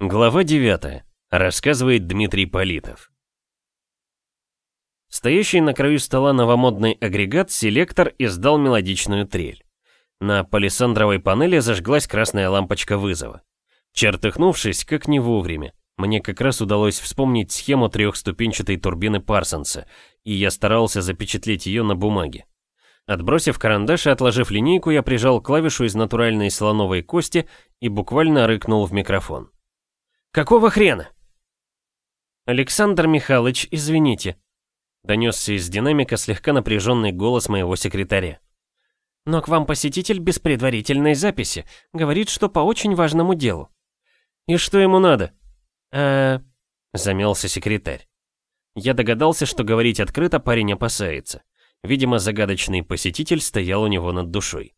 Глава 9. Рассказывает Дмитрий Политов. Стоящий на краю стола новомодный агрегат селектор издал мелодичную трель. На палисандровой панели зажглась красная лампочка вызова. Чертыхнувшись, как не вовремя, мне как раз удалось вспомнить схему трехступенчатой турбины Парсонса, и я старался запечатлеть ее на бумаге. Отбросив карандаш и отложив линейку, я прижал клавишу из натуральной слоновой кости и буквально рыкнул в микрофон. Какого хрена?» «Александр Михайлович, извините», — донесся из динамика слегка напряженный голос моего секретаря. «Но к вам посетитель без предварительной записи. Говорит, что по очень важному делу». «И что ему надо?» э замялся секретарь. Я догадался, что говорить открыто парень опасается. Видимо, загадочный посетитель стоял у него над душой.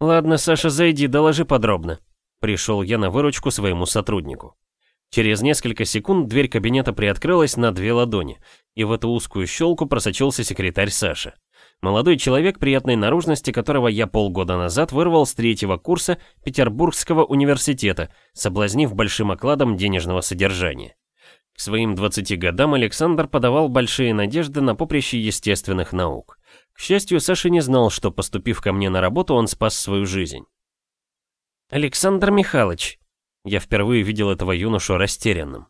«Ладно, Саша, зайди, доложи подробно», Пришел я на выручку своему сотруднику. Через несколько секунд дверь кабинета приоткрылась на две ладони, и в эту узкую щелку просочился секретарь Саша. Молодой человек приятной наружности, которого я полгода назад вырвал с третьего курса Петербургского университета, соблазнив большим окладом денежного содержания. К своим 20 годам Александр подавал большие надежды на поприще естественных наук. К счастью, Саша не знал, что, поступив ко мне на работу, он спас свою жизнь. «Александр Михайлович!» Я впервые видел этого юношу растерянным.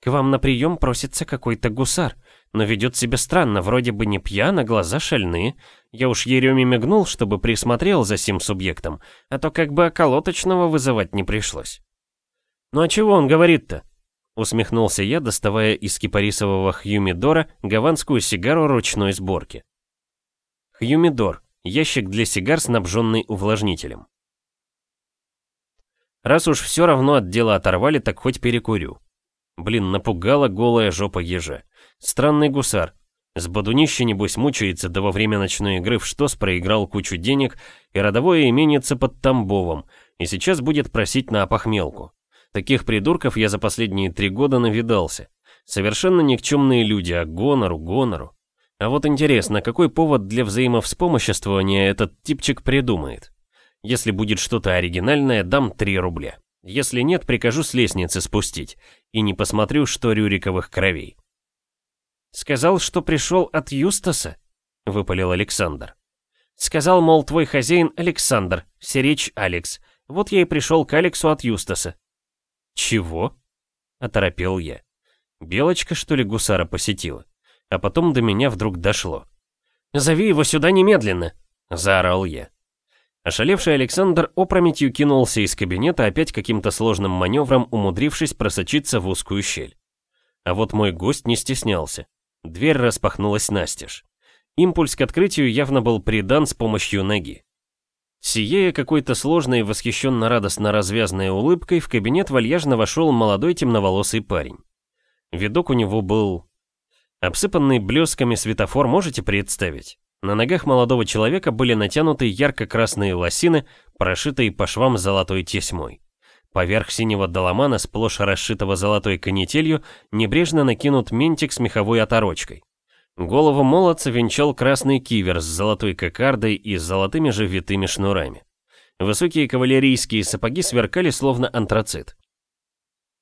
«К вам на прием просится какой-то гусар, но ведет себя странно, вроде бы не пьян, а глаза шальные. Я уж Ереме мигнул, чтобы присмотрел за сим субъектом, а то как бы околоточного вызывать не пришлось». «Ну а чего он говорит-то?» Усмехнулся я, доставая из кипарисового Хьюмидора гаванскую сигару ручной сборки. Хьюмидор – ящик для сигар, снабженный увлажнителем. Раз уж все равно от дела оторвали, так хоть перекурю. Блин, напугала голая жопа ежа. Странный гусар. С бодунища, небось, мучается, да во время ночной игры в ШТОС проиграл кучу денег, и родовое именится под Тамбовом, и сейчас будет просить на опохмелку. Таких придурков я за последние три года навидался. Совершенно никчемные люди, а гонору, гонору. А вот интересно, какой повод для взаимовспомоществования этот типчик придумает? Если будет что-то оригинальное, дам 3 рубля. Если нет, прикажу с лестницы спустить. И не посмотрю, что Рюриковых кровей. «Сказал, что пришел от Юстаса?» — выпалил Александр. «Сказал, мол, твой хозяин Александр, Серечь Алекс. Вот я и пришел к Алексу от Юстаса». «Чего?» — оторопел я. Белочка, что ли, гусара посетила? А потом до меня вдруг дошло. «Зови его сюда немедленно!» — заорал я. Ошалевший Александр опрометью кинулся из кабинета, опять каким-то сложным маневром умудрившись просочиться в узкую щель. А вот мой гость не стеснялся. Дверь распахнулась настежь. Импульс к открытию явно был придан с помощью ноги. Сияя какой-то сложной, восхищенно-радостно развязанной улыбкой, в кабинет вальяжно вошел молодой темноволосый парень. Видок у него был... Обсыпанный блесками светофор можете представить? На ногах молодого человека были натянуты ярко-красные лосины, прошитые по швам золотой тесьмой. Поверх синего доломана, сплошь расшитого золотой канителью, небрежно накинут ментик с меховой оторочкой. Голову молодца венчал красный кивер с золотой кокардой и с золотыми же витыми шнурами. Высокие кавалерийские сапоги сверкали словно антрацит.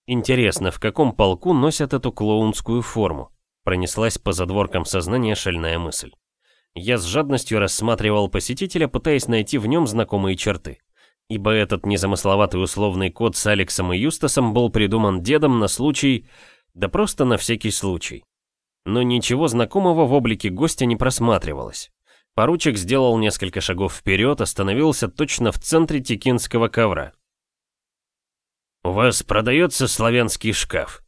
Интересно, в каком полку носят эту клоунскую форму? Пронеслась по задворкам сознания шальная мысль. Я с жадностью рассматривал посетителя, пытаясь найти в нем знакомые черты. Ибо этот незамысловатый условный код с Алексом и Юстасом был придуман дедом на случай... Да просто на всякий случай. Но ничего знакомого в облике гостя не просматривалось. Поручик сделал несколько шагов вперед, остановился точно в центре текинского ковра. «У вас продается славянский шкаф?»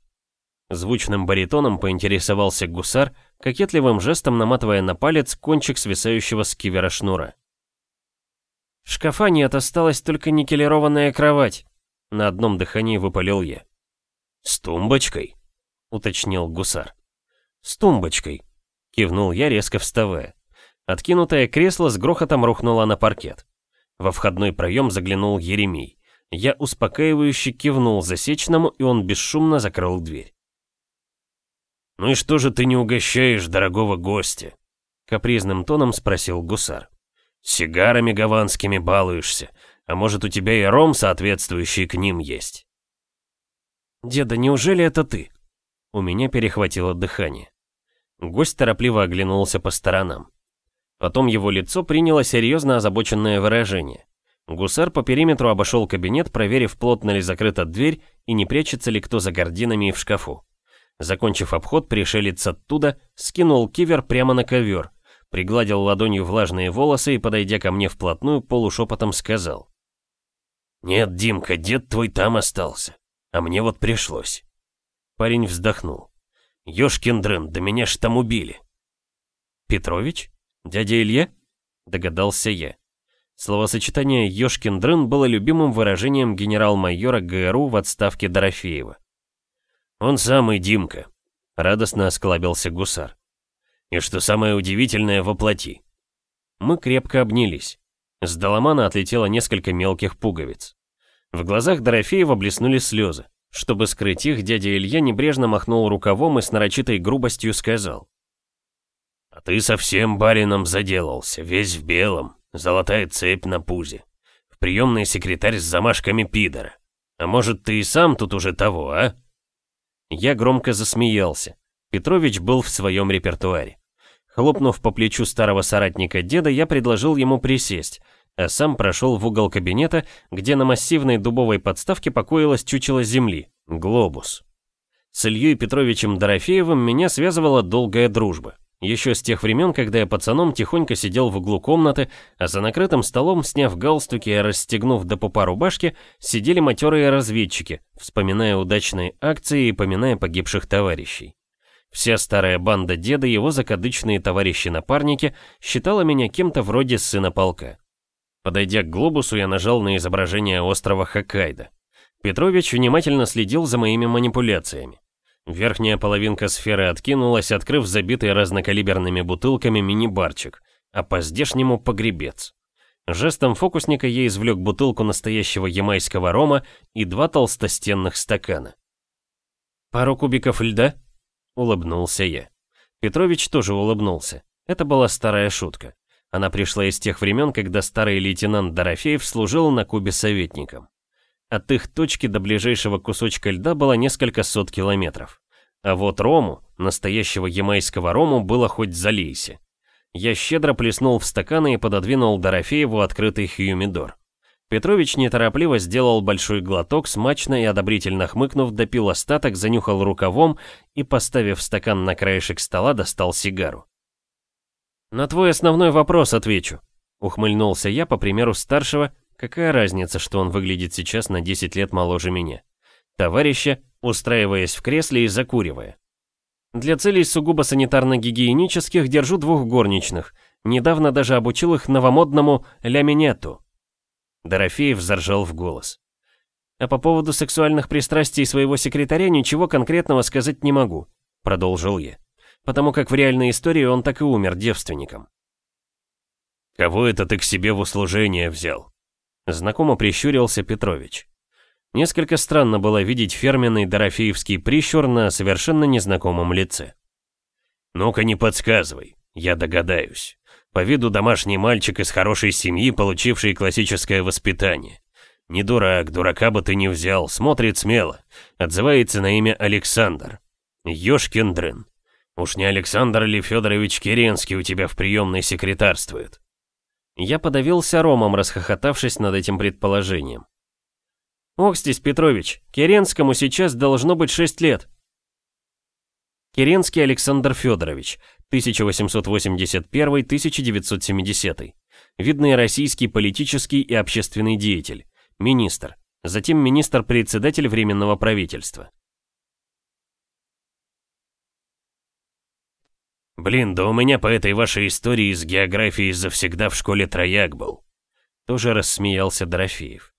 Звучным баритоном поинтересовался гусар, кокетливым жестом наматывая на палец кончик свисающего с кивера шнура. «Шкафа нет, осталась только никелированная кровать», — на одном дыхании выпалил я. «С тумбочкой?» — уточнил гусар. «С тумбочкой», — кивнул я, резко вставая. Откинутое кресло с грохотом рухнуло на паркет. Во входной проем заглянул Еремей. Я успокаивающе кивнул засечному, и он бесшумно закрыл дверь. «Ну и что же ты не угощаешь дорогого гостя?» Капризным тоном спросил гусар. «Сигарами гаванскими балуешься, а может у тебя и ром соответствующий к ним есть?» «Деда, неужели это ты?» У меня перехватило дыхание. Гость торопливо оглянулся по сторонам. Потом его лицо приняло серьезно озабоченное выражение. Гусар по периметру обошел кабинет, проверив, плотно ли закрыта дверь и не прячется ли кто за гординами и в шкафу. Закончив обход, пришелец оттуда скинул кивер прямо на ковер, пригладил ладонью влажные волосы и, подойдя ко мне вплотную, полушепотом сказал. «Нет, Димка, дед твой там остался, а мне вот пришлось». Парень вздохнул. «Ёшкин дрын, да меня ж там убили». «Петрович? Дядя Илья?» Догадался я. Словосочетание «Ёшкин дрын» было любимым выражением генерал-майора ГРУ в отставке Дорофеева. «Он самый Димка», — радостно осклабился гусар. «И что самое удивительное, воплоти». Мы крепко обнялись. С Доломана отлетело несколько мелких пуговиц. В глазах Дорофеева блеснули слезы. Чтобы скрыть их, дядя Илья небрежно махнул рукавом и с нарочитой грубостью сказал. «А ты совсем барином заделался, весь в белом, золотая цепь на пузе. В приемный секретарь с замашками пидора. А может, ты и сам тут уже того, а?» Я громко засмеялся. Петрович был в своем репертуаре. Хлопнув по плечу старого соратника деда, я предложил ему присесть, а сам прошел в угол кабинета, где на массивной дубовой подставке покоилась чучело земли — глобус. С Ильей Петровичем Дорофеевым меня связывала долгая дружба. Еще с тех времен, когда я пацаном тихонько сидел в углу комнаты, а за накрытым столом, сняв галстуки и расстегнув до пупа рубашки, сидели матерые разведчики, вспоминая удачные акции и поминая погибших товарищей. Вся старая банда деда, его закадычные товарищи-напарники, считала меня кем-то вроде сына полка. Подойдя к глобусу, я нажал на изображение острова Хоккайдо. Петрович внимательно следил за моими манипуляциями. Верхняя половинка сферы откинулась, открыв забитый разнокалиберными бутылками мини-барчик, а по-здешнему погребец. Жестом фокусника я извлек бутылку настоящего ямайского рома и два толстостенных стакана. «Пару кубиков льда?» — улыбнулся я. Петрович тоже улыбнулся. Это была старая шутка. Она пришла из тех времен, когда старый лейтенант Дорофеев служил на Кубе советником. От их точки до ближайшего кусочка льда было несколько сот километров. А вот рому, настоящего ямайского рому, было хоть залейся. Я щедро плеснул в стаканы и пододвинул Дорофееву открытый хьюмидор. Петрович неторопливо сделал большой глоток, смачно и одобрительно хмыкнув, допил остаток, занюхал рукавом и, поставив стакан на краешек стола, достал сигару. «На твой основной вопрос отвечу», — ухмыльнулся я по примеру старшего, какая разница, что он выглядит сейчас на 10 лет моложе меня. Товарища, устраиваясь в кресле и закуривая. Для целей сугубо санитарно-гигиенических держу двух горничных. Недавно даже обучил их новомодному ляминету. Дорофеев заржал в голос. А по поводу сексуальных пристрастий своего секретаря ничего конкретного сказать не могу, продолжил я потому как в реальной истории он так и умер девственником. «Кого это ты к себе в услужение взял?» Знакомо прищурился Петрович. Несколько странно было видеть ферменный дорофеевский прищур на совершенно незнакомом лице. «Ну-ка не подсказывай, я догадаюсь. По виду домашний мальчик из хорошей семьи, получивший классическое воспитание. Не дурак, дурака бы ты не взял, смотрит смело. Отзывается на имя Александр. Ёшкин дрын. Уж не Александр или Федорович Керенский у тебя в приемной секретарствует. Я подавился ромом, расхохотавшись над этим предположением. Здесь Петрович, Керенскому сейчас должно быть 6 лет. Керенский Александр Федорович, 1881-1970. Видный российский политический и общественный деятель, министр, затем министр-председатель Временного правительства. «Блин, да у меня по этой вашей истории с географией завсегда в школе трояк был». Тоже рассмеялся Дорофеев.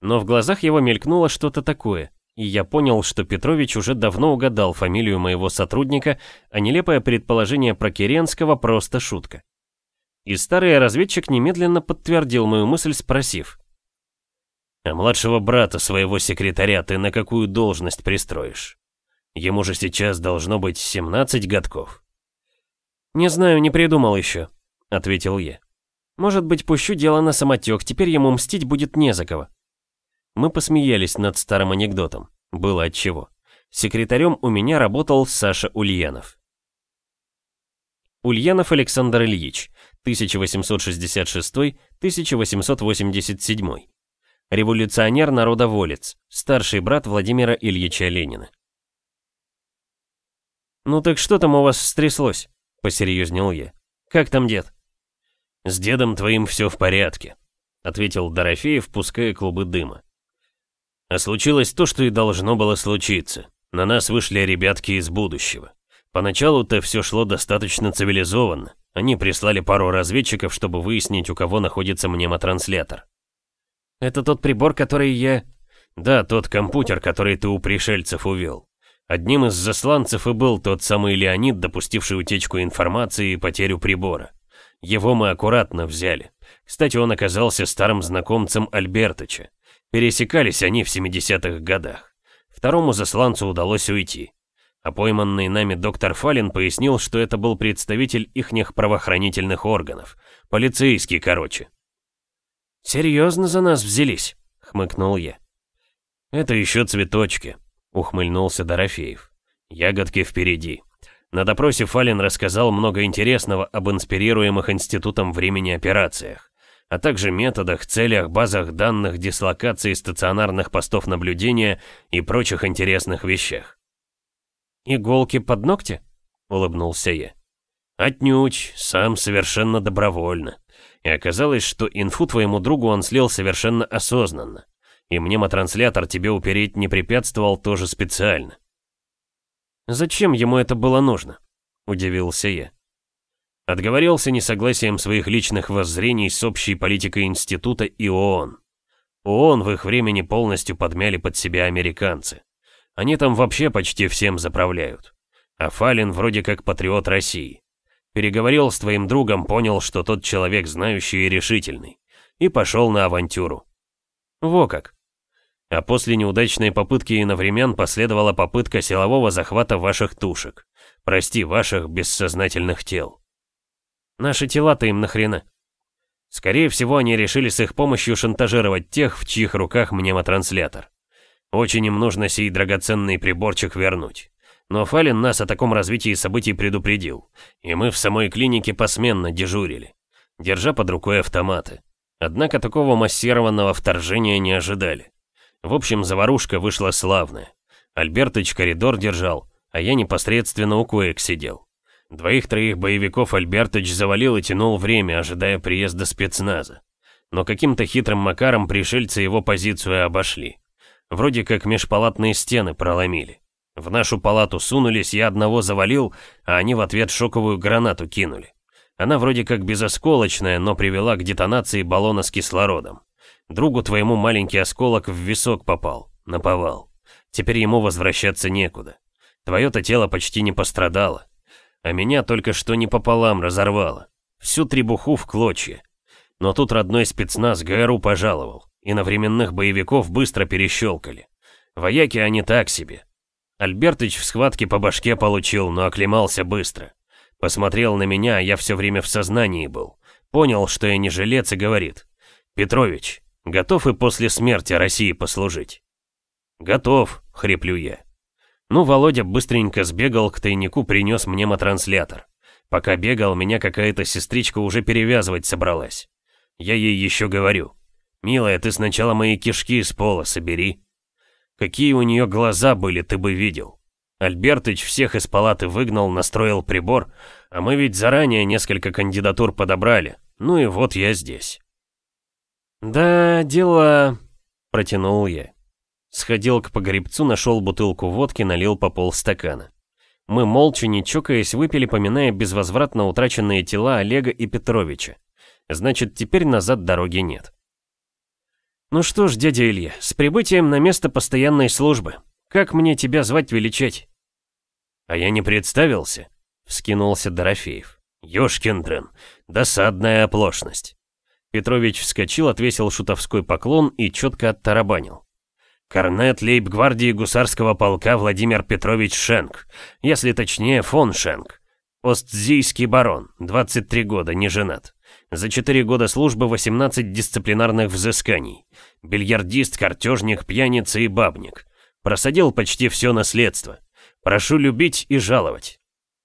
Но в глазах его мелькнуло что-то такое, и я понял, что Петрович уже давно угадал фамилию моего сотрудника, а нелепое предположение про Керенского просто шутка. И старый разведчик немедленно подтвердил мою мысль, спросив. «А младшего брата своего секретаря ты на какую должность пристроишь? Ему же сейчас должно быть 17 годков». «Не знаю, не придумал еще», — ответил я. «Может быть, пущу дело на самотек, теперь ему мстить будет не за кого». Мы посмеялись над старым анекдотом. Было отчего. Секретарем у меня работал Саша Ульянов. Ульянов Александр Ильич, 1866-1887. Революционер-народоволец, старший брат Владимира Ильича Ленина. «Ну так что там у вас стряслось?» — посерьезнел я. «Как там дед?» «С дедом твоим все в порядке», — ответил Дорофеев, пуская клубы дыма. «А случилось то, что и должно было случиться. На нас вышли ребятки из будущего. Поначалу-то все шло достаточно цивилизованно. Они прислали пару разведчиков, чтобы выяснить, у кого находится мнемотранслятор. «Это тот прибор, который я...» «Да, тот компьютер, который ты у пришельцев увел. Одним из засланцев и был тот самый Леонид, допустивший утечку информации и потерю прибора. Его мы аккуратно взяли. Кстати, он оказался старым знакомцем Альбертыча. Пересекались они в 70-х годах. Второму засланцу удалось уйти. А пойманный нами доктор Фалин пояснил, что это был представитель ихних правоохранительных органов. Полицейский, короче. «Серьезно за нас взялись?» — хмыкнул я. «Это еще цветочки», — ухмыльнулся Дорофеев. «Ягодки впереди. На допросе Фалин рассказал много интересного об инспирируемых институтом времени операциях, а также методах, целях, базах данных, дислокации стационарных постов наблюдения и прочих интересных вещах. «Иголки под ногти?» — улыбнулся я. «Отнюдь, сам совершенно добровольно. И оказалось, что инфу твоему другу он слил совершенно осознанно. И мнемотранслятор тебе упереть не препятствовал тоже специально. «Зачем ему это было нужно?» — удивился я. Отговорился несогласием своих личных воззрений с общей политикой института и ООН. ООН в их времени полностью подмяли под себя американцы. Они там вообще почти всем заправляют. А Фалин вроде как патриот России. Переговорил с твоим другом, понял, что тот человек знающий и решительный. И пошел на авантюру. Во как. А после неудачной попытки иновремен последовала попытка силового захвата ваших тушек. Прости, ваших бессознательных тел. Наши тела-то им нахрена? Скорее всего, они решили с их помощью шантажировать тех, в чьих руках мнемотранслятор. Очень им нужно сей драгоценный приборчик вернуть. Но Фалин нас о таком развитии событий предупредил, и мы в самой клинике посменно дежурили, держа под рукой автоматы. Однако такого массированного вторжения не ожидали. В общем, заварушка вышла славная. Альбертыч коридор держал, а я непосредственно у коек сидел. Двоих-троих боевиков Альбертыч завалил и тянул время, ожидая приезда спецназа. Но каким-то хитрым макаром пришельцы его позицию обошли. Вроде как межпалатные стены проломили. В нашу палату сунулись, я одного завалил, а они в ответ шоковую гранату кинули. Она вроде как безосколочная, но привела к детонации баллона с кислородом. Другу твоему маленький осколок в висок попал, наповал. Теперь ему возвращаться некуда. Твое-то тело почти не пострадало. А меня только что не пополам разорвало. Всю требуху в клочья. Но тут родной спецназ ГРУ пожаловал, и на временных боевиков быстро перещелкали. Вояки они так себе. Альбертыч в схватке по башке получил, но оклемался быстро. Посмотрел на меня, а я все время в сознании был. Понял, что я не жилец и говорит. «Петрович, Готов и после смерти России послужить?» «Готов», — хриплю я. Ну, Володя быстренько сбегал к тайнику, принес мне мотранслятор. Пока бегал, меня какая-то сестричка уже перевязывать собралась. Я ей еще говорю. «Милая, ты сначала мои кишки из пола собери». Какие у нее глаза были, ты бы видел. Альбертыч всех из палаты выгнал, настроил прибор, а мы ведь заранее несколько кандидатур подобрали. Ну и вот я здесь. «Да, дела...» — протянул я. Сходил к погребцу, нашел бутылку водки, налил по полстакана. Мы молча, не чокаясь, выпили, поминая безвозвратно утраченные тела Олега и Петровича. Значит, теперь назад дороги нет. «Ну что ж, дядя Илья, с прибытием на место постоянной службы. Как мне тебя звать величать?» «А я не представился», — вскинулся Дорофеев. «Ёшкин дрын, досадная оплошность». Петрович вскочил, отвесил шутовской поклон и четко оттарабанил. Корнет лейб-гвардии гусарского полка Владимир Петрович Шенк, если точнее фон Шенк. Остзийский барон, 23 года, не женат. За 4 года службы 18 дисциплинарных взысканий. Бильярдист, картежник, пьяница и бабник. Просадил почти все наследство. Прошу любить и жаловать.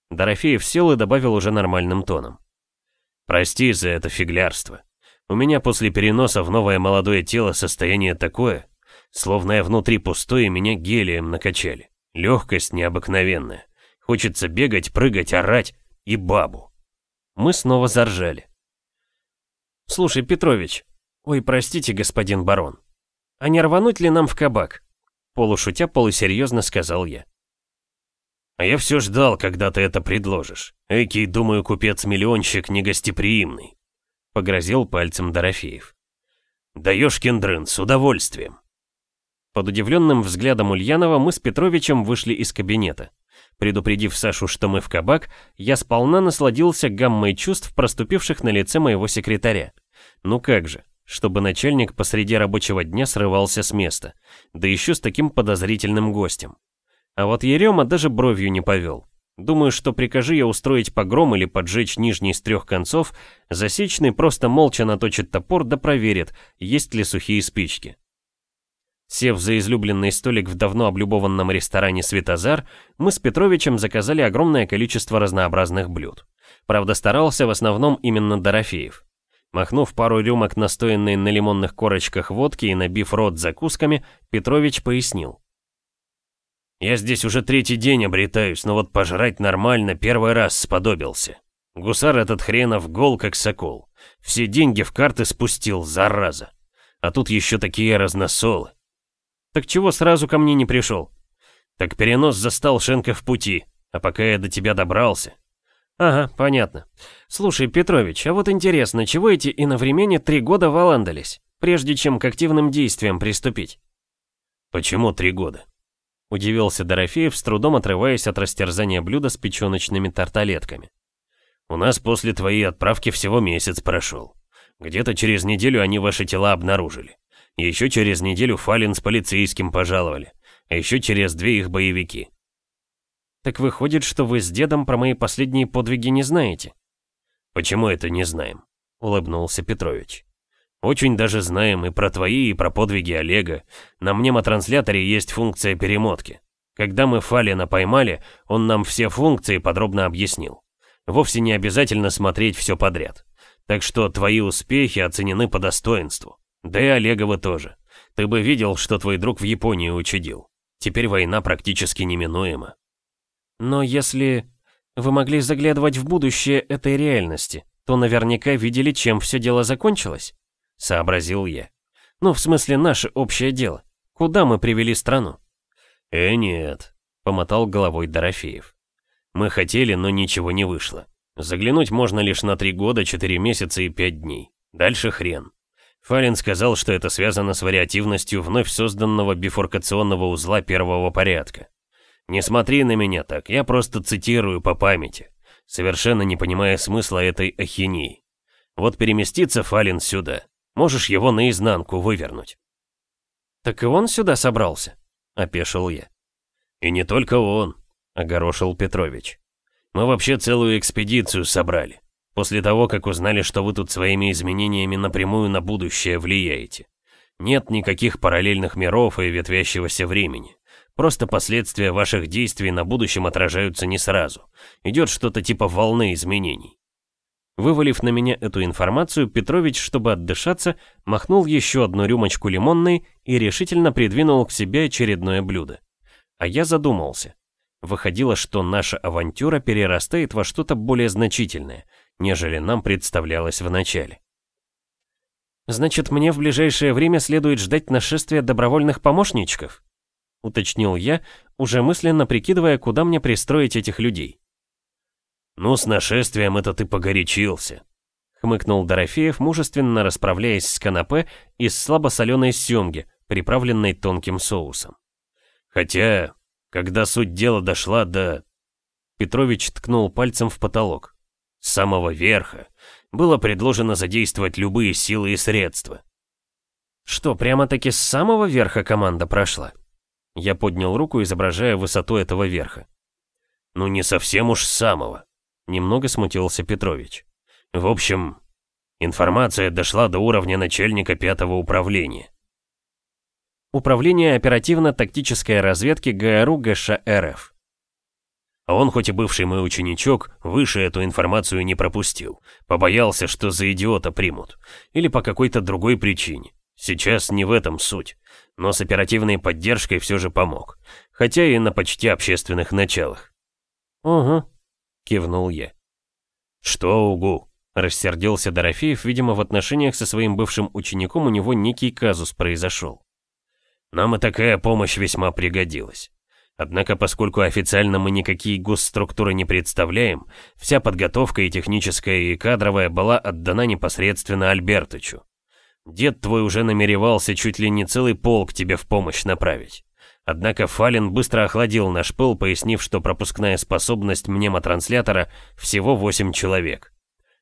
Дорофеев сел и добавил уже нормальным тоном. Прости за это фиглярство. У меня после переноса в новое молодое тело состояние такое, словно я внутри пустой и меня гелием накачали. Легкость необыкновенная. Хочется бегать, прыгать, орать и бабу. Мы снова заржали. «Слушай, Петрович, ой, простите, господин барон, а не рвануть ли нам в кабак?» Полушутя, полусерьезно сказал я. «А я все ждал, когда ты это предложишь. Экий, думаю, купец-миллионщик негостеприимный», — погрозил пальцем Дорофеев. «Даешь, Кендрын, с удовольствием». Под удивленным взглядом Ульянова мы с Петровичем вышли из кабинета. Предупредив Сашу, что мы в кабак, я сполна насладился гаммой чувств, проступивших на лице моего секретаря. Ну как же, чтобы начальник посреди рабочего дня срывался с места, да еще с таким подозрительным гостем. А вот Ерема даже бровью не повел. Думаю, что прикажи я устроить погром или поджечь нижний с трех концов, засечный просто молча наточит топор да проверит, есть ли сухие спички. Сев за излюбленный столик в давно облюбованном ресторане «Светозар», мы с Петровичем заказали огромное количество разнообразных блюд. Правда, старался в основном именно Дорофеев. Махнув пару рюмок настоянной на лимонных корочках водки и набив рот закусками, Петрович пояснил. «Я здесь уже третий день обретаюсь, но вот пожрать нормально первый раз сподобился. Гусар этот хренов гол как сокол. Все деньги в карты спустил, зараза. А тут еще такие разносолы. Так чего сразу ко мне не пришел? Так перенос застал Шенка в пути, а пока я до тебя добрался. Ага, понятно. Слушай, Петрович, а вот интересно, чего эти иновремене три года валандались, прежде чем к активным действиям приступить? Почему три года? Удивился Дорофеев, с трудом отрываясь от растерзания блюда с печеночными тарталетками. У нас после твоей отправки всего месяц прошел. Где-то через неделю они ваши тела обнаружили. Еще через неделю Фалин с полицейским пожаловали. А еще через две их боевики. Так выходит, что вы с дедом про мои последние подвиги не знаете? Почему это не знаем? Улыбнулся Петрович. Очень даже знаем и про твои, и про подвиги Олега. На мнемотрансляторе есть функция перемотки. Когда мы Фалина поймали, он нам все функции подробно объяснил. Вовсе не обязательно смотреть все подряд. Так что твои успехи оценены по достоинству. Да и Олегова тоже. Ты бы видел, что твой друг в Японии учудил. Теперь война практически неминуема. Но если вы могли заглядывать в будущее этой реальности, то наверняка видели, чем все дело закончилось, сообразил я. Ну, в смысле, наше общее дело. Куда мы привели страну? Э, нет, помотал головой Дорофеев. Мы хотели, но ничего не вышло. Заглянуть можно лишь на три года, четыре месяца и пять дней. Дальше хрен. Фалин сказал, что это связано с вариативностью вновь созданного бифуркационного узла первого порядка. Не смотри на меня так, я просто цитирую по памяти, совершенно не понимая смысла этой ахинеи. Вот переместится Фалин сюда, можешь его наизнанку вывернуть. Так и он сюда собрался, опешил я. И не только он, огорошил Петрович. Мы вообще целую экспедицию собрали. После того, как узнали, что вы тут своими изменениями напрямую на будущее влияете. Нет никаких параллельных миров и ветвящегося времени. Просто последствия ваших действий на будущем отражаются не сразу. Идет что-то типа волны изменений. Вывалив на меня эту информацию, Петрович, чтобы отдышаться, махнул еще одну рюмочку лимонной и решительно придвинул к себе очередное блюдо. А я задумался. Выходило, что наша авантюра перерастает во что-то более значительное — нежели нам представлялось вначале. «Значит, мне в ближайшее время следует ждать нашествия добровольных помощничков?» — уточнил я, уже мысленно прикидывая, куда мне пристроить этих людей. «Ну, с нашествием это ты погорячился», — хмыкнул Дорофеев, мужественно расправляясь с канапе из слабосоленой семги, приправленной тонким соусом. «Хотя, когда суть дела дошла до...» Петрович ткнул пальцем в потолок с самого верха, было предложено задействовать любые силы и средства. Что, прямо-таки с самого верха команда прошла? Я поднял руку, изображая высоту этого верха. Ну не совсем уж с самого. Немного смутился Петрович. В общем, информация дошла до уровня начальника пятого управления. Управление оперативно-тактической разведки ГРУ ГШ РФ. Он, хоть и бывший мой ученичок, выше эту информацию не пропустил. Побоялся, что за идиота примут. Или по какой-то другой причине. Сейчас не в этом суть. Но с оперативной поддержкой все же помог. Хотя и на почти общественных началах. «Угу», — кивнул я. «Что угу?» — рассердился Дорофеев, видимо, в отношениях со своим бывшим учеником у него некий казус произошел. Нам и такая помощь весьма пригодилась. Однако, поскольку официально мы никакие госструктуры не представляем, вся подготовка и техническая, и кадровая была отдана непосредственно Альбертычу. Дед твой уже намеревался чуть ли не целый полк тебе в помощь направить. Однако Фалин быстро охладил наш пыл, пояснив, что пропускная способность мнемотранслятора всего 8 человек.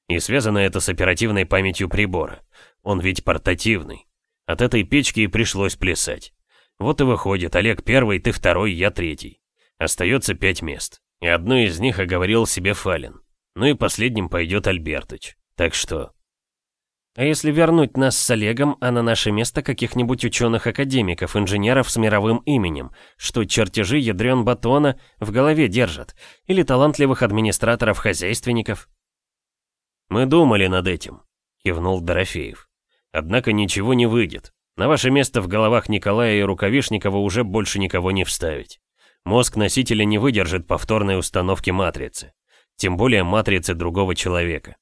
И связано это с оперативной памятью прибора. Он ведь портативный. От этой печки и пришлось плясать. Вот и выходит, Олег первый, ты второй, я третий. Остается пять мест. И одно из них оговорил себе Фалин. Ну и последним пойдет Альбертыч. Так что... А если вернуть нас с Олегом, а на наше место каких-нибудь ученых-академиков, инженеров с мировым именем, что чертежи ядрен батона в голове держат, или талантливых администраторов-хозяйственников? Мы думали над этим, кивнул Дорофеев. Однако ничего не выйдет. На ваше место в головах Николая и Рукавишникова уже больше никого не вставить. Мозг носителя не выдержит повторной установки матрицы. Тем более матрицы другого человека.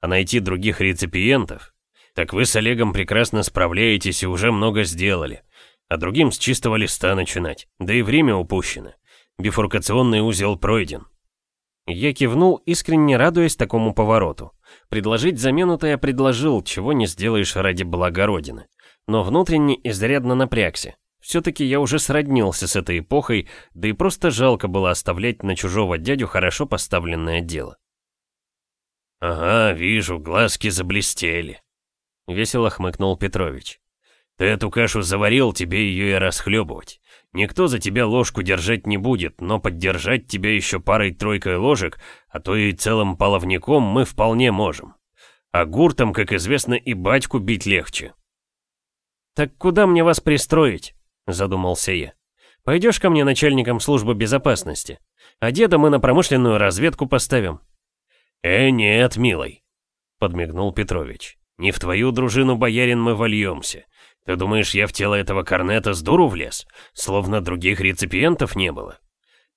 А найти других реципиентов? Так вы с Олегом прекрасно справляетесь и уже много сделали. А другим с чистого листа начинать. Да и время упущено. Бифуркационный узел пройден. Я кивнул, искренне радуясь такому повороту. Предложить замену-то я предложил, чего не сделаешь ради блага Родины но внутренне изрядно напрягся. Все-таки я уже сроднился с этой эпохой, да и просто жалко было оставлять на чужого дядю хорошо поставленное дело. «Ага, вижу, глазки заблестели», — весело хмыкнул Петрович. «Ты эту кашу заварил, тебе ее и расхлебывать. Никто за тебя ложку держать не будет, но поддержать тебя еще парой-тройкой ложек, а то и целым половником мы вполне можем. А гуртом, как известно, и батьку бить легче, «Так куда мне вас пристроить?» – задумался я. «Пойдешь ко мне начальником службы безопасности, а деда мы на промышленную разведку поставим». «Э, нет, милый», – подмигнул Петрович. «Не в твою дружину, боярин, мы вольемся. Ты думаешь, я в тело этого корнета с дуру влез? Словно других реципиентов не было?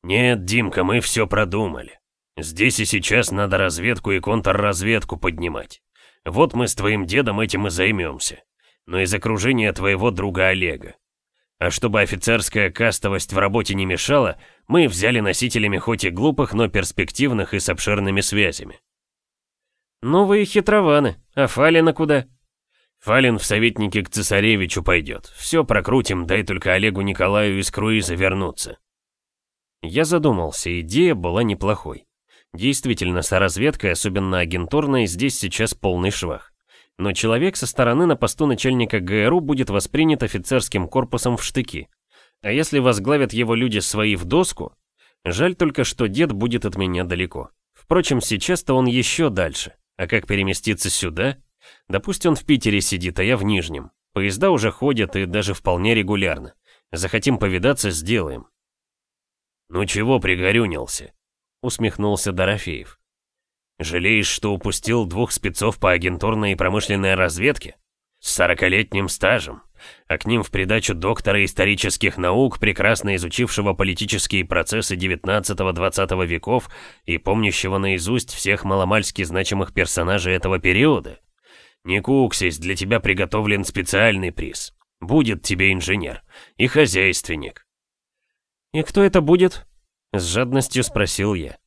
Нет, Димка, мы все продумали. Здесь и сейчас надо разведку и контрразведку поднимать. Вот мы с твоим дедом этим и займемся но из окружения твоего друга Олега. А чтобы офицерская кастовость в работе не мешала, мы взяли носителями хоть и глупых, но перспективных и с обширными связями. Ну вы хитрованы, а Фалина куда? Фалин в советники к цесаревичу пойдет. Все прокрутим, дай только Олегу Николаю из круиза вернуться. Я задумался, идея была неплохой. Действительно, со разведкой, особенно агентурной, здесь сейчас полный швах но человек со стороны на посту начальника ГРУ будет воспринят офицерским корпусом в штыки. А если возглавят его люди свои в доску, жаль только, что дед будет от меня далеко. Впрочем, сейчас-то он еще дальше. А как переместиться сюда? Да пусть он в Питере сидит, а я в Нижнем. Поезда уже ходят и даже вполне регулярно. Захотим повидаться, сделаем. «Ну чего пригорюнился?» — усмехнулся Дорофеев. Жалеешь, что упустил двух спецов по агентурной и промышленной разведке? С сорокалетним стажем, а к ним в придачу доктора исторических наук, прекрасно изучившего политические процессы 19-20 веков и помнящего наизусть всех маломальски значимых персонажей этого периода. Не куксись, для тебя приготовлен специальный приз. Будет тебе инженер и хозяйственник. «И кто это будет?» — с жадностью спросил я.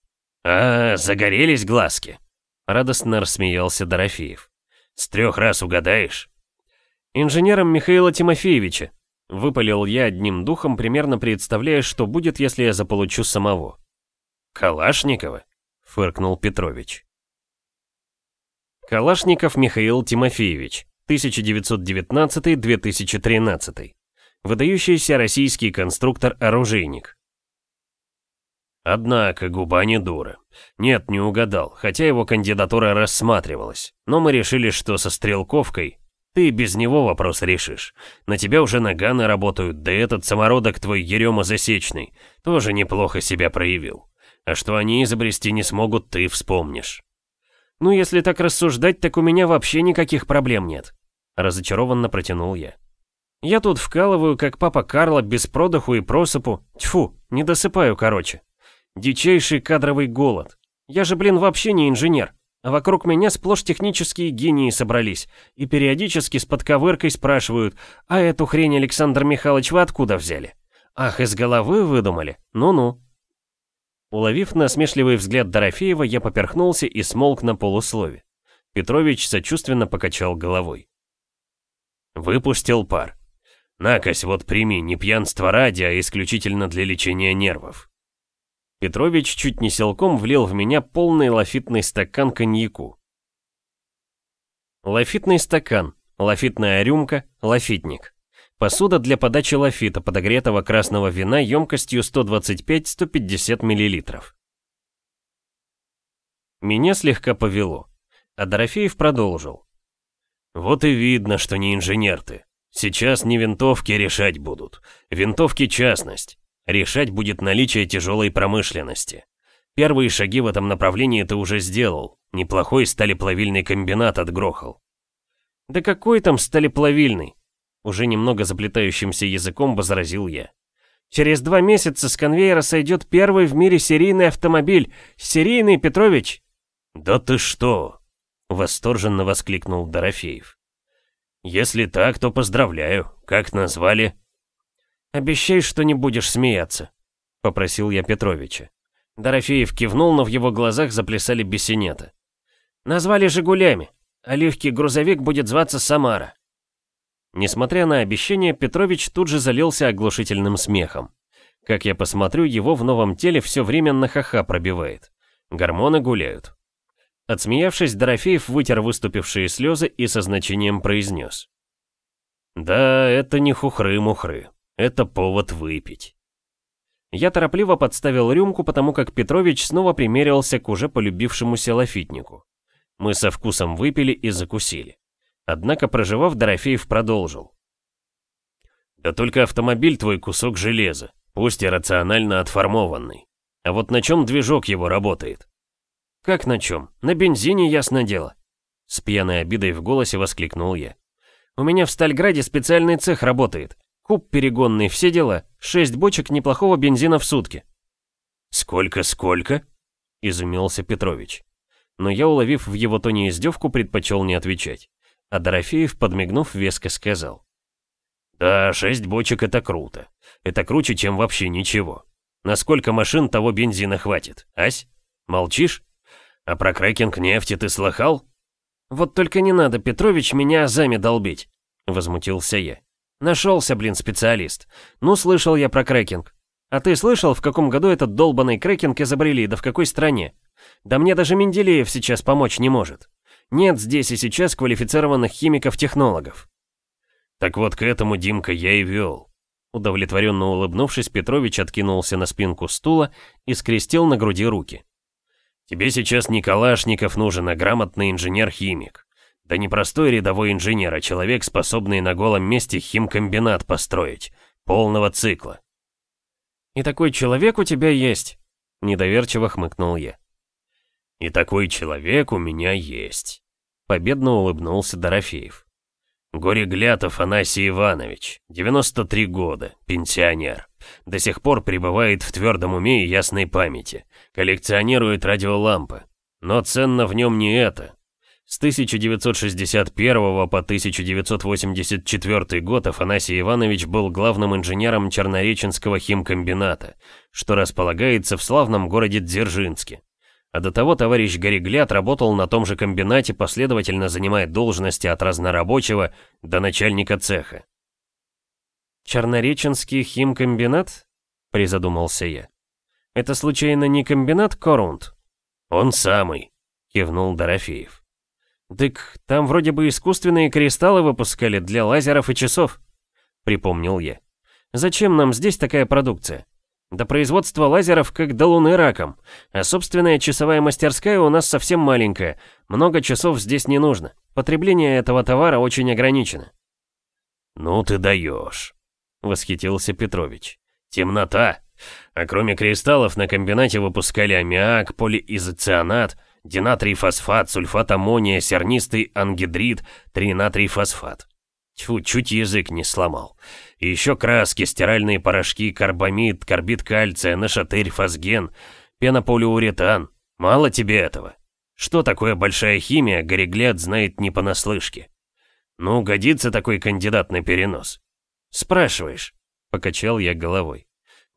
«А, загорелись глазки!» Радостно рассмеялся Дорофеев. «С трех раз угадаешь?» «Инженером Михаила Тимофеевича», — выпалил я одним духом, примерно представляя, что будет, если я заполучу самого. «Калашникова?» — фыркнул Петрович. Калашников Михаил Тимофеевич, 1919-2013. Выдающийся российский конструктор-оружейник. Однако губа не дура. Нет, не угадал, хотя его кандидатура рассматривалась. Но мы решили, что со стрелковкой Ты без него вопрос решишь. На тебя уже наганы работают, да этот самородок твой Ерема Засечный тоже неплохо себя проявил. А что они изобрести не смогут, ты вспомнишь. Ну, если так рассуждать, так у меня вообще никаких проблем нет. Разочарованно протянул я. Я тут вкалываю, как папа Карло, без продыху и просыпу. Тьфу, не досыпаю, короче. Дичайший кадровый голод. Я же, блин, вообще не инженер. Вокруг меня сплошь технические гении собрались. И периодически с подковыркой спрашивают, а эту хрень, Александр Михайлович, вы откуда взяли? Ах, из головы выдумали? Ну-ну. Уловив насмешливый взгляд Дорофеева, я поперхнулся и смолк на полуслове. Петрович сочувственно покачал головой. Выпустил пар. Накось, вот прими, не пьянство ради, а исключительно для лечения нервов. Петрович чуть не силком влил в меня полный лафитный стакан коньяку. Лафитный стакан, лафитная рюмка, лафитник. Посуда для подачи лафита, подогретого красного вина емкостью 125-150 мл. Меня слегка повело, а Дорофеев продолжил. «Вот и видно, что не инженер ты. Сейчас не винтовки решать будут. Винтовки частность. Решать будет наличие тяжелой промышленности. Первые шаги в этом направлении ты уже сделал. Неплохой сталеплавильный комбинат отгрохал. Да какой там сталеплавильный? Уже немного заплетающимся языком возразил я. Через два месяца с конвейера сойдет первый в мире серийный автомобиль. Серийный, Петрович!» «Да ты что!» — восторженно воскликнул Дорофеев. «Если так, то поздравляю. Как назвали?» «Обещай, что не будешь смеяться», — попросил я Петровича. Дорофеев кивнул, но в его глазах заплясали бесенята. «Назвали «Жигулями», а легкий грузовик будет зваться «Самара». Несмотря на обещание, Петрович тут же залился оглушительным смехом. Как я посмотрю, его в новом теле все время на ха-ха пробивает. Гормоны гуляют. Отсмеявшись, Дорофеев вытер выступившие слезы и со значением произнес. «Да, это не хухры-мухры. Это повод выпить». Я торопливо подставил рюмку, потому как Петрович снова примерился к уже полюбившемуся лафитнику. Мы со вкусом выпили и закусили. Однако, проживав, Дорофеев продолжил. «Да только автомобиль твой кусок железа, пусть и рационально отформованный. А вот на чем движок его работает?» «Как на чем? На бензине, ясно дело!» С пьяной обидой в голосе воскликнул я. «У меня в Стальграде специальный цех работает. Куб перегонный, все дела. Шесть бочек неплохого бензина в сутки». «Сколько-сколько?» — изумился Петрович. Но я, уловив в его тоне издевку, предпочел не отвечать. А Дорофеев, подмигнув, веско сказал. «Да, шесть бочек — это круто. Это круче, чем вообще ничего. На сколько машин того бензина хватит, ась? Молчишь? А про крекинг нефти ты слыхал?» «Вот только не надо, Петрович, меня азами долбить», — возмутился я. «Нашелся, блин, специалист. Ну, слышал я про крекинг. А ты слышал, в каком году этот долбанный крекинг изобрели, да в какой стране? Да мне даже Менделеев сейчас помочь не может. Нет здесь и сейчас квалифицированных химиков-технологов. Так вот к этому, Димка, я и вел. Удовлетворенно улыбнувшись, Петрович откинулся на спинку стула и скрестил на груди руки. Тебе сейчас не Калашников нужен, а грамотный инженер-химик. Да не простой рядовой инженер, а человек, способный на голом месте химкомбинат построить. Полного цикла. «И такой человек у тебя есть?» Недоверчиво хмыкнул я. «И такой человек у меня есть». Победно улыбнулся Дорофеев. Горегляд Афанасий Иванович, 93 года, пенсионер. До сих пор пребывает в твердом уме и ясной памяти. Коллекционирует радиолампы. Но ценно в нем не это. С 1961 по 1984 год Афанасий Иванович был главным инженером Чернореченского химкомбината, что располагается в славном городе Дзержинске. А до того товарищ Горегляд работал на том же комбинате, последовательно занимая должности от разнорабочего до начальника цеха. «Чернореченский химкомбинат?» — призадумался я. «Это случайно не комбинат Корунд?» «Он самый», — кивнул Дорофеев. «Дык, там вроде бы искусственные кристаллы выпускали для лазеров и часов», — припомнил я. «Зачем нам здесь такая продукция?» До производства лазеров как до луны раком. А собственная часовая мастерская у нас совсем маленькая. Много часов здесь не нужно. Потребление этого товара очень ограничено. «Ну ты даешь», — восхитился Петрович. «Темнота. А кроме кристаллов на комбинате выпускали аммиак, полиизоцианат, динатрий фосфат, сульфат аммония, сернистый ангидрид, тринатрий фосфат. Тьфу, чуть язык не сломал. И еще краски, стиральные порошки, карбамид, карбид кальция, нашатырь, фосген, пенополиуретан. Мало тебе этого. Что такое большая химия, Гореглет знает не понаслышке. Ну, годится такой кандидат на перенос. Спрашиваешь, покачал я головой.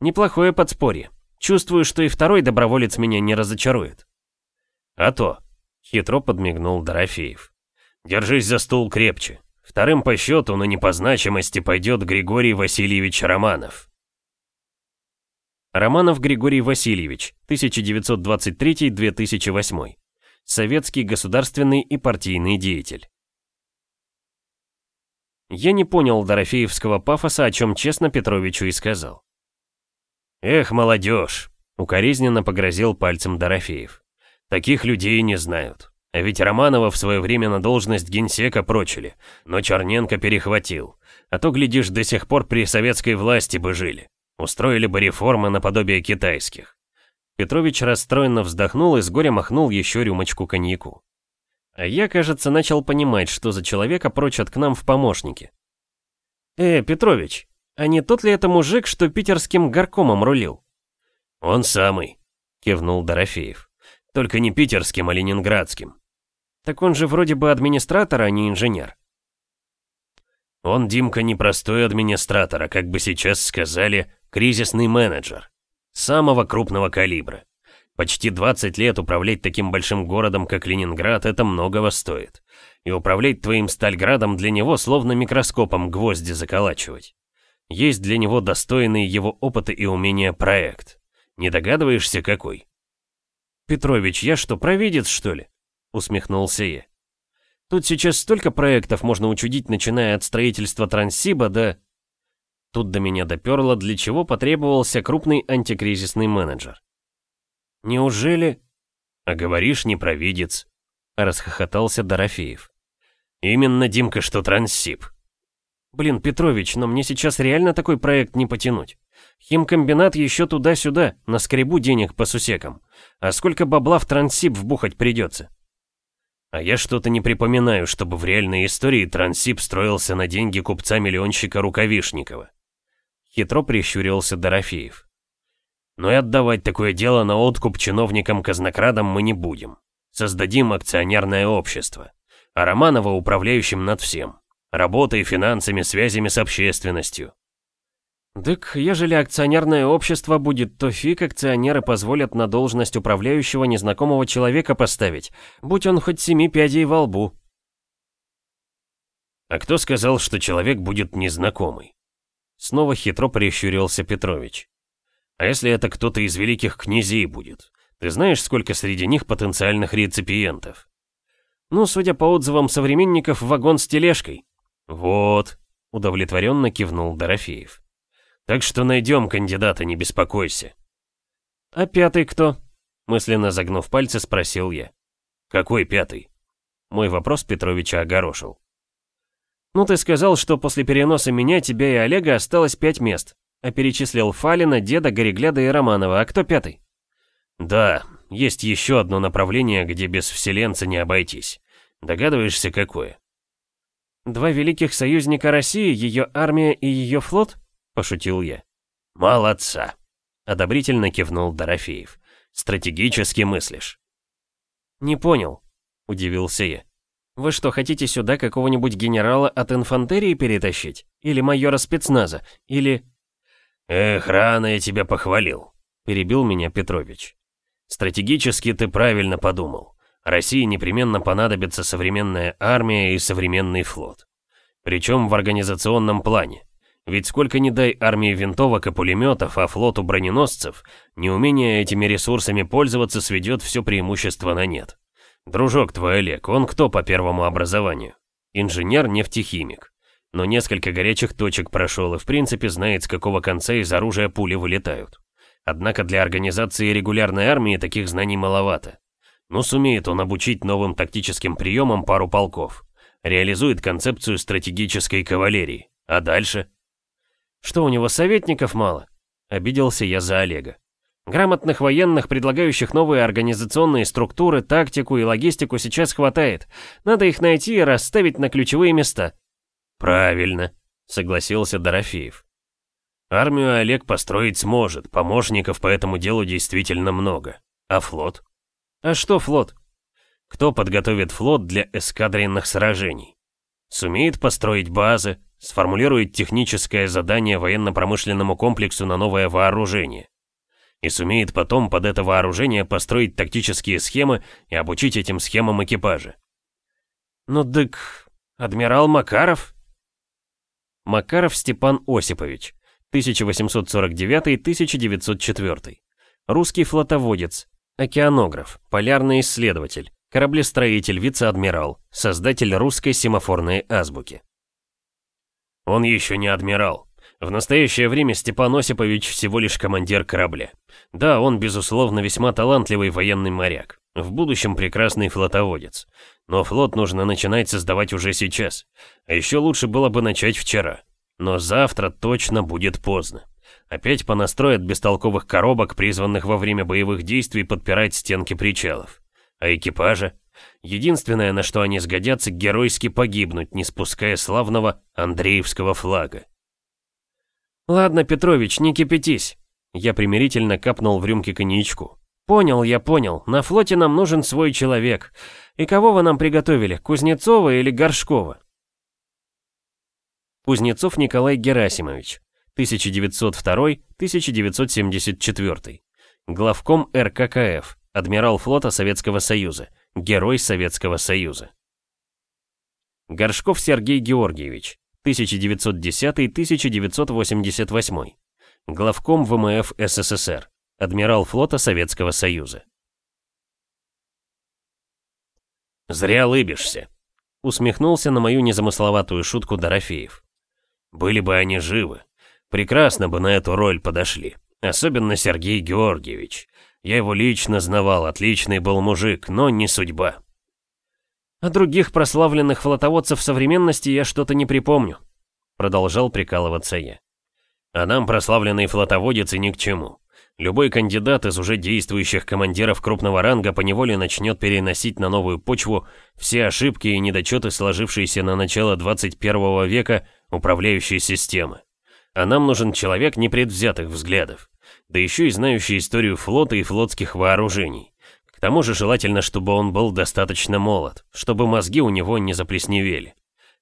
Неплохое подспорье. Чувствую, что и второй доброволец меня не разочарует. А то, хитро подмигнул Дорофеев. Держись за стул крепче. Вторым по счету, но не по значимости, пойдет Григорий Васильевич Романов. Романов Григорий Васильевич, 1923-2008. Советский государственный и партийный деятель. Я не понял Дорофеевского пафоса, о чем честно Петровичу и сказал. «Эх, молодежь!» — укоризненно погрозил пальцем Дорофеев. «Таких людей не знают. А ведь Романова в свое время на должность генсека прочили, но Черненко перехватил. А то, глядишь, до сих пор при советской власти бы жили. Устроили бы реформы наподобие китайских. Петрович расстроенно вздохнул и с горя махнул еще рюмочку коньяку. А я, кажется, начал понимать, что за человека прочат к нам в помощники. «Э, Петрович, а не тот ли это мужик, что питерским горкомом рулил?» «Он самый», — кивнул Дорофеев. «Только не питерским, а ленинградским. Так он же вроде бы администратор, а не инженер. Он, Димка, не простой администратор, а как бы сейчас сказали, кризисный менеджер. Самого крупного калибра. Почти 20 лет управлять таким большим городом, как Ленинград, это многого стоит. И управлять твоим Стальградом для него словно микроскопом гвозди заколачивать. Есть для него достойный его опыта и умения проект. Не догадываешься, какой? Петрович, я что, провидец, что ли? усмехнулся я. Тут сейчас столько проектов можно учудить, начиная от строительства Транссиба до... Тут до меня доперло, для чего потребовался крупный антикризисный менеджер. Неужели... А говоришь, не провидец, расхохотался Дорофеев. Именно, Димка, что Транссиб. Блин, Петрович, но мне сейчас реально такой проект не потянуть. Химкомбинат еще туда-сюда, на скребу денег по сусекам. А сколько бабла в Транссиб вбухать придется? А я что-то не припоминаю, чтобы в реальной истории Трансип строился на деньги купца-миллионщика Рукавишникова. Хитро прищурился Дорофеев. Но и отдавать такое дело на откуп чиновникам-казнокрадам мы не будем. Создадим акционерное общество. А Романова управляющим над всем. Работой, финансами, связями с общественностью. «Так, ежели акционерное общество будет, то фиг акционеры позволят на должность управляющего незнакомого человека поставить, будь он хоть семи пядей во лбу». «А кто сказал, что человек будет незнакомый?» Снова хитро прищурился Петрович. «А если это кто-то из великих князей будет? Ты знаешь, сколько среди них потенциальных реципиентов?» «Ну, судя по отзывам современников, вагон с тележкой». «Вот», — удовлетворенно кивнул Дорофеев. Так что найдем кандидата, не беспокойся. А пятый кто? Мысленно загнув пальцы, спросил я. Какой пятый? Мой вопрос Петровича огорошил. Ну ты сказал, что после переноса меня, тебя и Олега осталось пять мест. А перечислил Фалина, Деда, Горегляда и Романова. А кто пятый? Да, есть еще одно направление, где без вселенца не обойтись. Догадываешься, какое? Два великих союзника России, ее армия и ее флот? Пошутил я. «Молодца!» — одобрительно кивнул Дорофеев. «Стратегически мыслишь». «Не понял», — удивился я. «Вы что, хотите сюда какого-нибудь генерала от инфантерии перетащить? Или майора спецназа? Или...» «Эх, рано я тебя похвалил», — перебил меня Петрович. «Стратегически ты правильно подумал. России непременно понадобится современная армия и современный флот. Причем в организационном плане. Ведь сколько ни дай армии винтовок и пулеметов, а флоту броненосцев, неумение этими ресурсами пользоваться сведет все преимущество на нет. Дружок твой Олег, он кто по первому образованию? Инженер-нефтехимик. Но несколько горячих точек прошел и в принципе знает, с какого конца из оружия пули вылетают. Однако для организации регулярной армии таких знаний маловато. Ну сумеет он обучить новым тактическим приемам пару полков. Реализует концепцию стратегической кавалерии. А дальше? Что, у него советников мало? Обиделся я за Олега. Грамотных военных, предлагающих новые организационные структуры, тактику и логистику сейчас хватает. Надо их найти и расставить на ключевые места. Правильно, согласился Дорофеев. Армию Олег построить сможет, помощников по этому делу действительно много. А флот? А что флот? Кто подготовит флот для эскадренных сражений? Сумеет построить базы, сформулирует техническое задание военно-промышленному комплексу на новое вооружение. И сумеет потом под это вооружение построить тактические схемы и обучить этим схемам экипажи. Ну дык, адмирал Макаров? Макаров Степан Осипович, 1849-1904. Русский флотоводец, океанограф, полярный исследователь, кораблестроитель, вице-адмирал, создатель русской семафорной азбуки. Он еще не адмирал. В настоящее время Степан Осипович всего лишь командир корабля. Да, он, безусловно, весьма талантливый военный моряк. В будущем прекрасный флотоводец. Но флот нужно начинать создавать уже сейчас. А еще лучше было бы начать вчера. Но завтра точно будет поздно. Опять понастроят бестолковых коробок, призванных во время боевых действий подпирать стенки причалов. А экипажа? Единственное, на что они сгодятся, геройски погибнуть, не спуская славного Андреевского флага. «Ладно, Петрович, не кипятись». Я примирительно капнул в рюмке коньячку. «Понял, я понял. На флоте нам нужен свой человек. И кого вы нам приготовили, Кузнецова или Горшкова?» Кузнецов Николай Герасимович, 1902-1974. Главком РККФ, адмирал флота Советского Союза, Герой Советского Союза. Горшков Сергей Георгиевич, 1910-1988. Главком ВМФ СССР, адмирал флота Советского Союза. «Зря лыбишься», — усмехнулся на мою незамысловатую шутку Дорофеев. «Были бы они живы, прекрасно бы на эту роль подошли, особенно Сергей Георгиевич. Я его лично знавал, отличный был мужик, но не судьба. А других прославленных флотоводцев современности я что-то не припомню. Продолжал прикалываться я. А нам прославленный флотоводец и ни к чему. Любой кандидат из уже действующих командиров крупного ранга поневоле начнет переносить на новую почву все ошибки и недочеты, сложившиеся на начало 21 века управляющей системы. А нам нужен человек непредвзятых взглядов да еще и знающий историю флота и флотских вооружений. К тому же желательно, чтобы он был достаточно молод, чтобы мозги у него не заплесневели.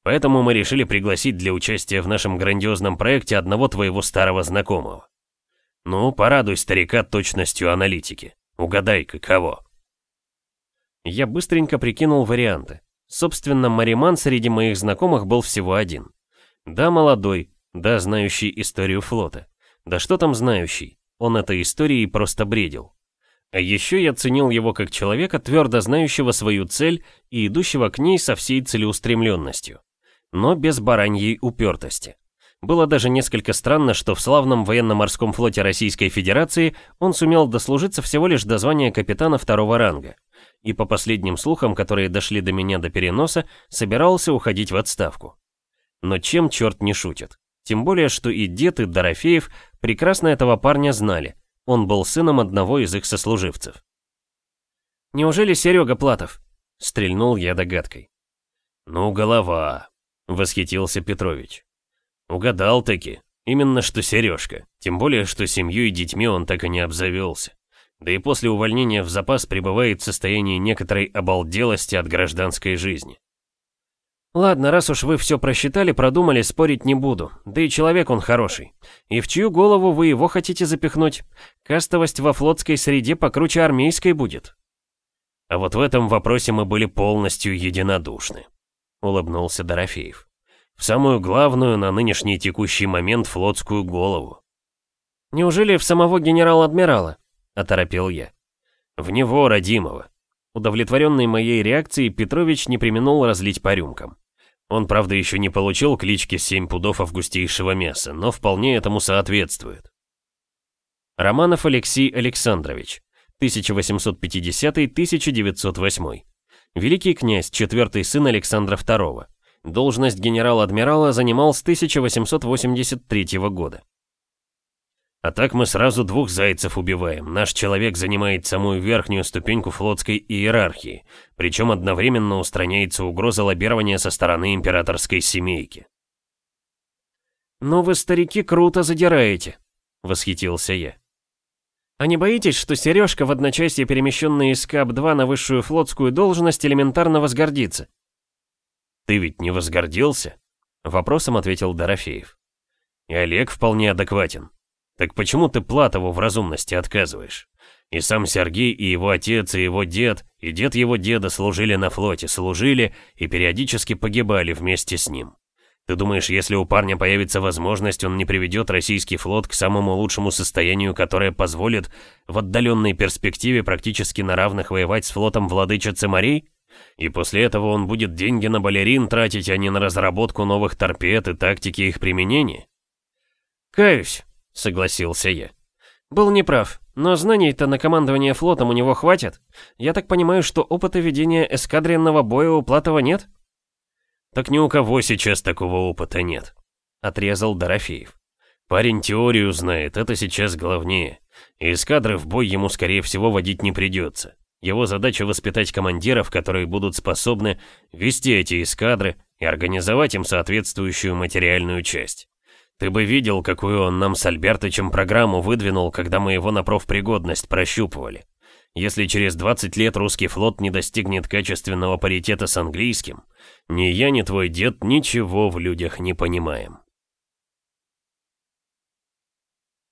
Поэтому мы решили пригласить для участия в нашем грандиозном проекте одного твоего старого знакомого. Ну, порадуй старика точностью аналитики. Угадай-ка, кого? Я быстренько прикинул варианты. Собственно, Мариман среди моих знакомых был всего один. Да, молодой, да, знающий историю флота. Да что там знающий? Он этой историей просто бредил. А еще я ценил его как человека, твердо знающего свою цель и идущего к ней со всей целеустремленностью. Но без бараньей упертости. Было даже несколько странно, что в славном военно-морском флоте Российской Федерации он сумел дослужиться всего лишь до звания капитана второго ранга. И по последним слухам, которые дошли до меня до переноса, собирался уходить в отставку. Но чем черт не шутит? Тем более, что и дед, и Дорофеев прекрасно этого парня знали. Он был сыном одного из их сослуживцев. «Неужели Серега Платов?» — стрельнул я догадкой. «Ну, голова», — восхитился Петрович. «Угадал-таки. Именно что Сережка. Тем более, что семью и детьми он так и не обзавелся. Да и после увольнения в запас пребывает в состоянии некоторой обалделости от гражданской жизни. Ладно, раз уж вы все просчитали, продумали, спорить не буду. Да и человек он хороший. И в чью голову вы его хотите запихнуть? Кастовость во флотской среде покруче армейской будет. А вот в этом вопросе мы были полностью единодушны. Улыбнулся Дорофеев. В самую главную на нынешний текущий момент флотскую голову. Неужели в самого генерал-адмирала? Оторопел я. В него, родимого. Удовлетворенный моей реакцией, Петрович не применул разлить по рюмкам. Он, правда, еще не получил клички «Семь пудов августейшего мяса», но вполне этому соответствует. Романов Алексей Александрович, 1850-1908. Великий князь, четвертый сын Александра II. Должность генерал-адмирала занимал с 1883 года. А так мы сразу двух зайцев убиваем. Наш человек занимает самую верхнюю ступеньку флотской иерархии, причем одновременно устраняется угроза лоббирования со стороны императорской семейки. «Ну вы, старики, круто задираете», — восхитился я. «А не боитесь, что Сережка в одночасье перемещенный из КАП-2 на высшую флотскую должность элементарно возгордится?» «Ты ведь не возгордился?» — вопросом ответил Дорофеев. «И Олег вполне адекватен. Так почему ты Платову в разумности отказываешь? И сам Сергей, и его отец, и его дед, и дед его деда служили на флоте, служили и периодически погибали вместе с ним. Ты думаешь, если у парня появится возможность, он не приведет российский флот к самому лучшему состоянию, которое позволит в отдаленной перспективе практически на равных воевать с флотом владычицы морей? И после этого он будет деньги на балерин тратить, а не на разработку новых торпед и тактики их применения? Каюсь, согласился я. Был неправ, но знаний-то на командование флотом у него хватит. Я так понимаю, что опыта ведения эскадренного боя у Платова нет? Так ни у кого сейчас такого опыта нет, отрезал Дорофеев. Парень теорию знает, это сейчас главнее. И эскадры в бой ему, скорее всего, водить не придется. Его задача воспитать командиров, которые будут способны вести эти эскадры и организовать им соответствующую материальную часть. Ты бы видел, какую он нам с Альбертычем программу выдвинул, когда мы его на профпригодность прощупывали. Если через 20 лет русский флот не достигнет качественного паритета с английским, ни я, ни твой дед ничего в людях не понимаем.